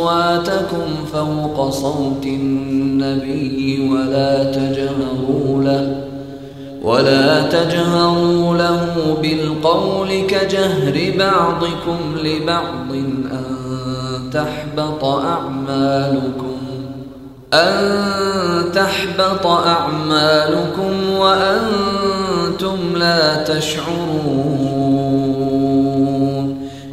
أصواتكم فوق صوت النبي ولا تجهروا له ولا تجهروا له بالقول كجهر بعضكم لبعض أن تحبط أعمالكم أن تحبط أعمالكم وأنتم لا تشعرون.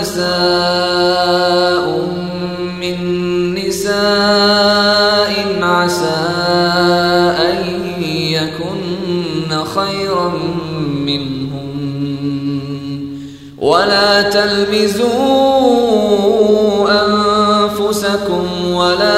نساء من نساء عسى أن يكن خيرا منهم ولا تلمزوا أنفسكم ولا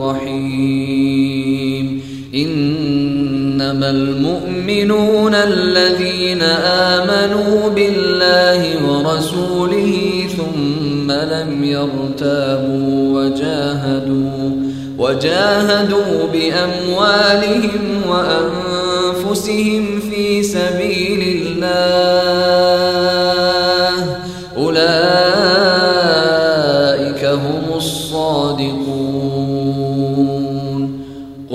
رحيم إنما المؤمنون الذين آمنوا بالله ورسوله ثم لم يرتابوا وجاهدوا وجاهدوا بأموالهم وأنفسهم في سبيل الله.